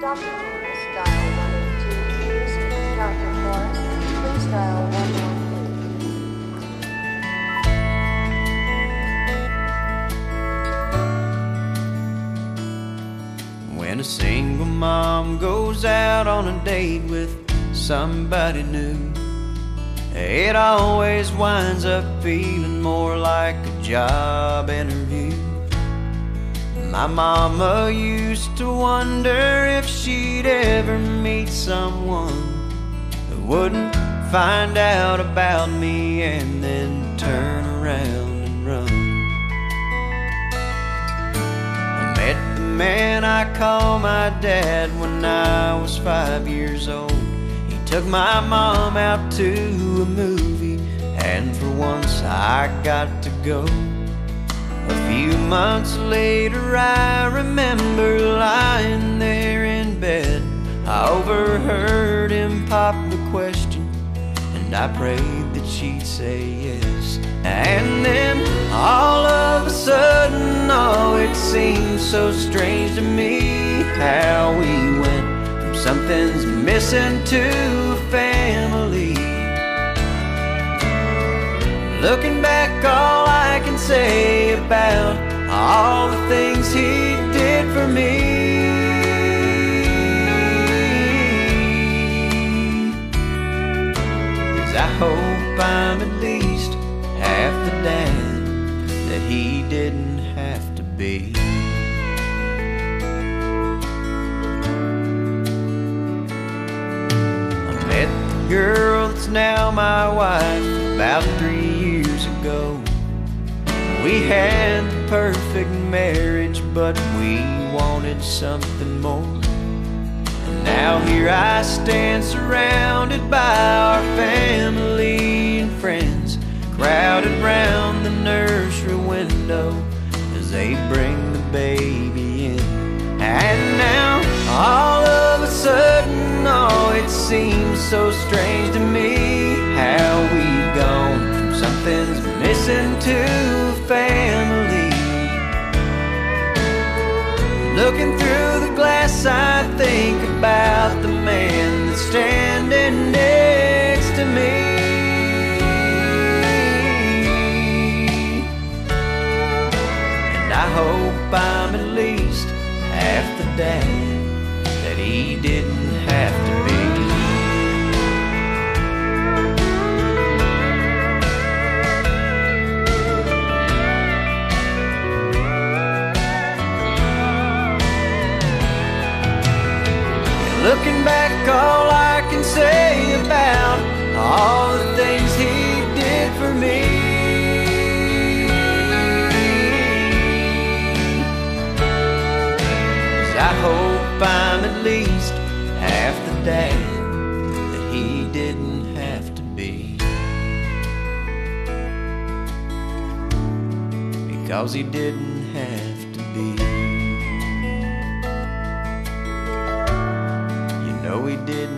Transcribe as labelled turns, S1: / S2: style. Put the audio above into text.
S1: Dr. Thomas, dial 182. Please, Dr. Forrest, please dial 113.
S2: When a single mom goes out on a date with somebody new, it always winds up feeling more like a job interview. My mama used to wonder if she'd ever meet someone who wouldn't find out about me and then turn around and run. I met the man I call my dad when I was five years old. He took my mom out to a movie, and for once I got to go. Few months later, I remember lying there in bed. I overheard him pop the question, and I prayed that she'd say yes. And then all of a sudden, oh, it seemed so strange to me how we went from something's missing to family. Looking back, all I can say about all the things he did for me I hope I'm at least half the dad that he didn't have to be. I met the girl that's now my wife about three years ago. We had the perfect marriage, but we wanted something more. And now here I stand surrounded by our family and friends, crowded round the nursery window as they bring the baby in. And now, all of a sudden, oh, it seems so strange to me Looking through the glass, I think about the man that's standing next to me. And I hope I'm at least half the dad that he didn't have to back, all I can say about all the things he did for me is I hope I'm at least half the dad that he didn't have to be. Because he didn't have to be. You know